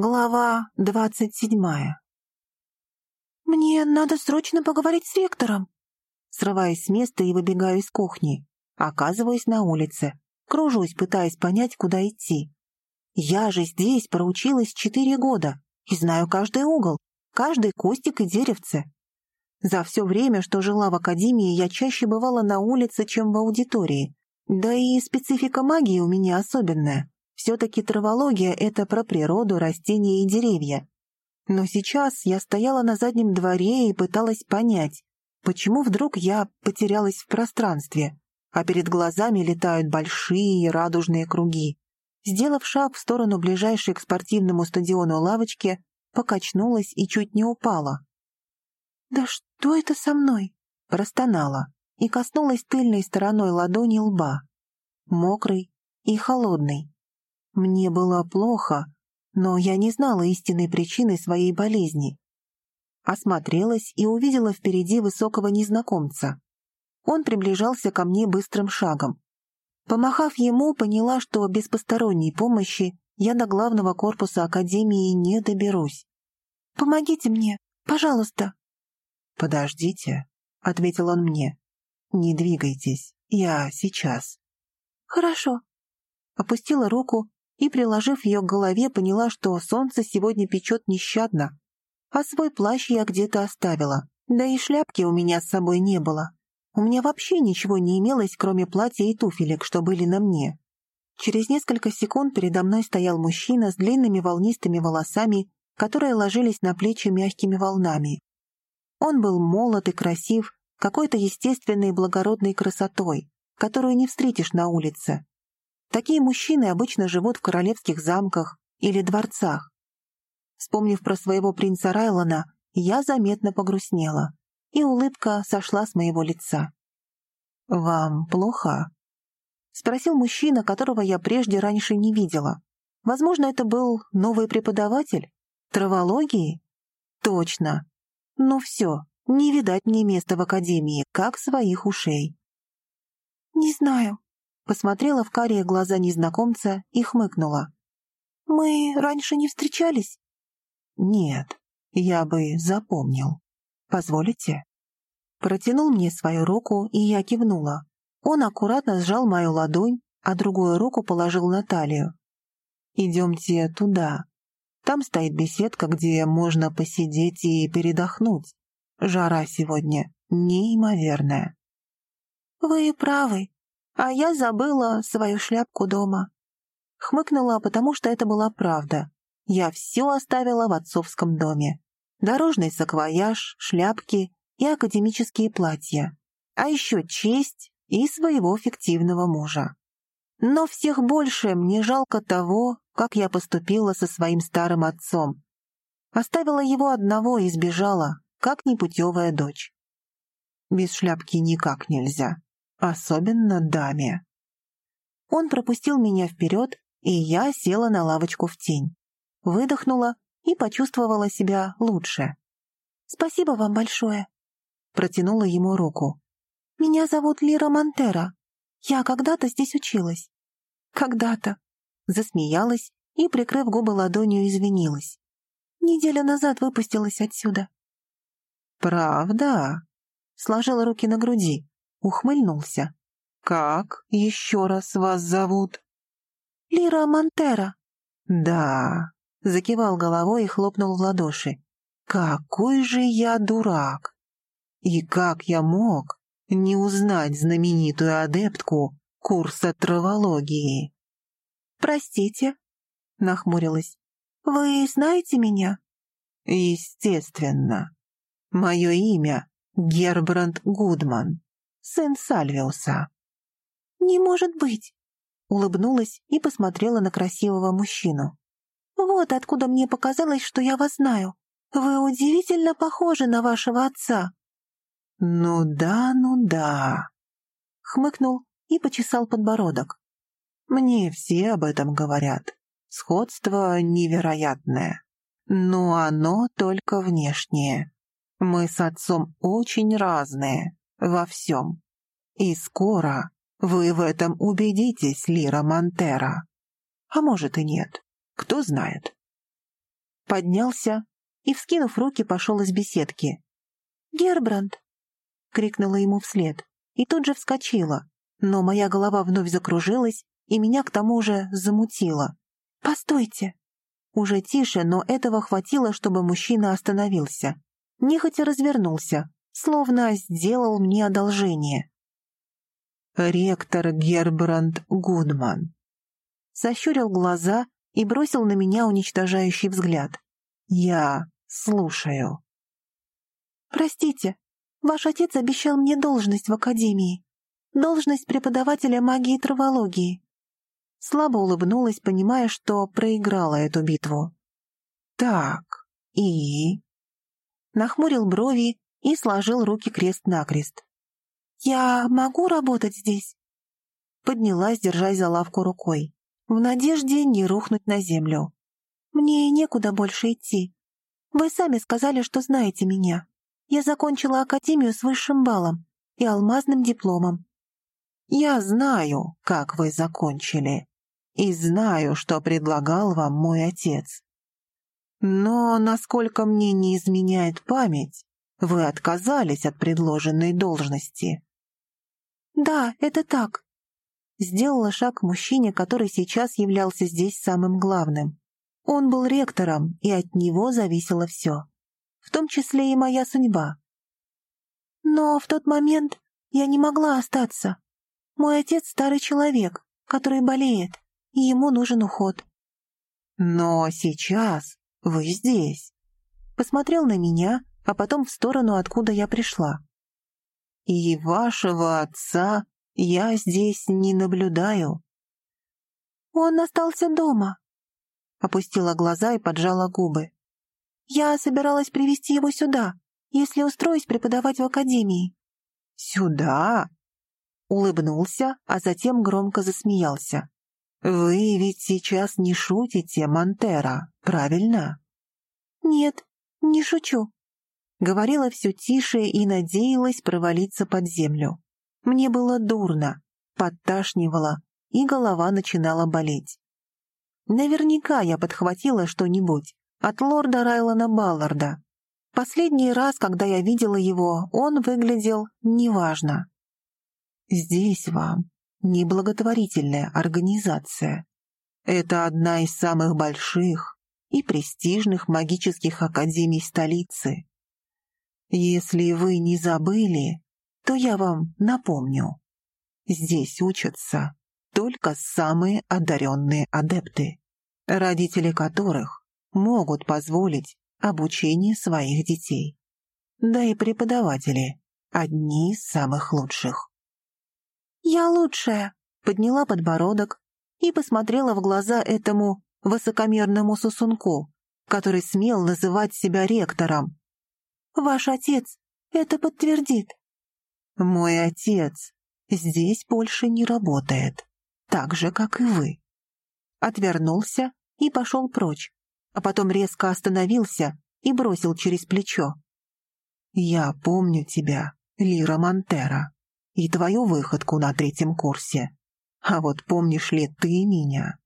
Глава двадцать седьмая. «Мне надо срочно поговорить с ректором!» Срываясь с места и выбегаю из кухни. Оказываюсь на улице. Кружусь, пытаясь понять, куда идти. Я же здесь проучилась четыре года и знаю каждый угол, каждый кустик и деревце. За все время, что жила в академии, я чаще бывала на улице, чем в аудитории. Да и специфика магии у меня особенная. Все-таки травология — это про природу, растения и деревья. Но сейчас я стояла на заднем дворе и пыталась понять, почему вдруг я потерялась в пространстве, а перед глазами летают большие радужные круги. Сделав шаг в сторону ближайшей к спортивному стадиону лавочки, покачнулась и чуть не упала. «Да что это со мной?» — простонала и коснулась тыльной стороной ладони лба. Мокрый и холодный. Мне было плохо, но я не знала истинной причины своей болезни. Осмотрелась и увидела впереди высокого незнакомца. Он приближался ко мне быстрым шагом. Помахав ему, поняла, что без посторонней помощи я до главного корпуса Академии не доберусь. «Помогите мне, пожалуйста!» «Подождите», — ответил он мне. «Не двигайтесь, я сейчас». «Хорошо». Опустила руку и, приложив ее к голове, поняла, что солнце сегодня печет нещадно, а свой плащ я где-то оставила, да и шляпки у меня с собой не было. У меня вообще ничего не имелось, кроме платья и туфелек, что были на мне. Через несколько секунд передо мной стоял мужчина с длинными волнистыми волосами, которые ложились на плечи мягкими волнами. Он был молод и красив, какой-то естественной и благородной красотой, которую не встретишь на улице. Такие мужчины обычно живут в королевских замках или дворцах. Вспомнив про своего принца Райлона, я заметно погрустнела, и улыбка сошла с моего лица. «Вам плохо?» — спросил мужчина, которого я прежде раньше не видела. Возможно, это был новый преподаватель? Травологии? Точно. Ну все, не видать мне места в академии, как своих ушей. «Не знаю», посмотрела в карие глаза незнакомца и хмыкнула. «Мы раньше не встречались?» «Нет, я бы запомнил. Позволите?» Протянул мне свою руку, и я кивнула. Он аккуратно сжал мою ладонь, а другую руку положил на талию. «Идемте туда. Там стоит беседка, где можно посидеть и передохнуть. Жара сегодня неимоверная». «Вы правы», а я забыла свою шляпку дома. Хмыкнула, потому что это была правда. Я все оставила в отцовском доме. Дорожный саквояж, шляпки и академические платья. А еще честь и своего фиктивного мужа. Но всех больше мне жалко того, как я поступила со своим старым отцом. Оставила его одного и сбежала, как непутевая дочь. Без шляпки никак нельзя. Особенно даме. Он пропустил меня вперед, и я села на лавочку в тень. Выдохнула и почувствовала себя лучше. «Спасибо вам большое», — протянула ему руку. «Меня зовут Лира Монтера. Я когда-то здесь училась». «Когда-то», — засмеялась и, прикрыв губы ладонью, извинилась. «Неделю назад выпустилась отсюда». «Правда?» — сложила руки на груди ухмыльнулся. «Как еще раз вас зовут?» «Лира Монтера». «Да», — закивал головой и хлопнул в ладоши. «Какой же я дурак! И как я мог не узнать знаменитую адептку курса травологии?» «Простите», — нахмурилась. «Вы знаете меня?» «Естественно. Мое имя Гербранд Гудман сын Сальвиуса». «Не может быть!» — улыбнулась и посмотрела на красивого мужчину. «Вот откуда мне показалось, что я вас знаю. Вы удивительно похожи на вашего отца». «Ну да, ну да», — хмыкнул и почесал подбородок. «Мне все об этом говорят. Сходство невероятное. Но оно только внешнее. Мы с отцом очень разные во всем. И скоро вы в этом убедитесь, Лира Монтера. А может и нет, кто знает. поднялся и, вскинув руки, пошел из беседки. «Гербранд!» — крикнула ему вслед и тут же вскочила, но моя голова вновь закружилась и меня к тому же замутило. «Постойте!» Уже тише, но этого хватило, чтобы мужчина остановился. Нехотя развернулся, словно сделал мне одолжение. «Ректор Гербранд Гудман». Сощурил глаза и бросил на меня уничтожающий взгляд. «Я слушаю». «Простите, ваш отец обещал мне должность в академии. Должность преподавателя магии и травологии. Слабо улыбнулась, понимая, что проиграла эту битву. «Так, и...» Нахмурил брови и сложил руки крест-накрест. «Я могу работать здесь?» Поднялась, держась за лавку рукой, в надежде не рухнуть на землю. «Мне некуда больше идти. Вы сами сказали, что знаете меня. Я закончила академию с высшим баллом и алмазным дипломом. Я знаю, как вы закончили, и знаю, что предлагал вам мой отец. Но, насколько мне не изменяет память, вы отказались от предложенной должности. Да, это так. Сделала шаг к мужчине, который сейчас являлся здесь самым главным. Он был ректором, и от него зависело все. В том числе и моя судьба. Но в тот момент я не могла остаться. Мой отец старый человек, который болеет, и ему нужен уход. Но сейчас вы здесь. Посмотрел на меня, а потом в сторону, откуда я пришла. И вашего отца я здесь не наблюдаю. Он остался дома. Опустила глаза и поджала губы. Я собиралась привести его сюда, если устроюсь преподавать в академии. Сюда? улыбнулся, а затем громко засмеялся. «Вы ведь сейчас не шутите, Монтера, правильно?» «Нет, не шучу», — говорила все тише и надеялась провалиться под землю. Мне было дурно, подташнивало, и голова начинала болеть. Наверняка я подхватила что-нибудь от лорда Райлона Балларда. Последний раз, когда я видела его, он выглядел неважно. Здесь вам не благотворительная организация. Это одна из самых больших и престижных магических академий столицы. Если вы не забыли, то я вам напомню. Здесь учатся только самые одаренные адепты, родители которых могут позволить обучение своих детей. Да и преподаватели – одни из самых лучших. «Я лучшая!» — подняла подбородок и посмотрела в глаза этому высокомерному сосунку, который смел называть себя ректором. «Ваш отец это подтвердит». «Мой отец здесь больше не работает, так же, как и вы». Отвернулся и пошел прочь, а потом резко остановился и бросил через плечо. «Я помню тебя, Лира Монтера и твою выходку на третьем курсе. А вот помнишь ли ты меня?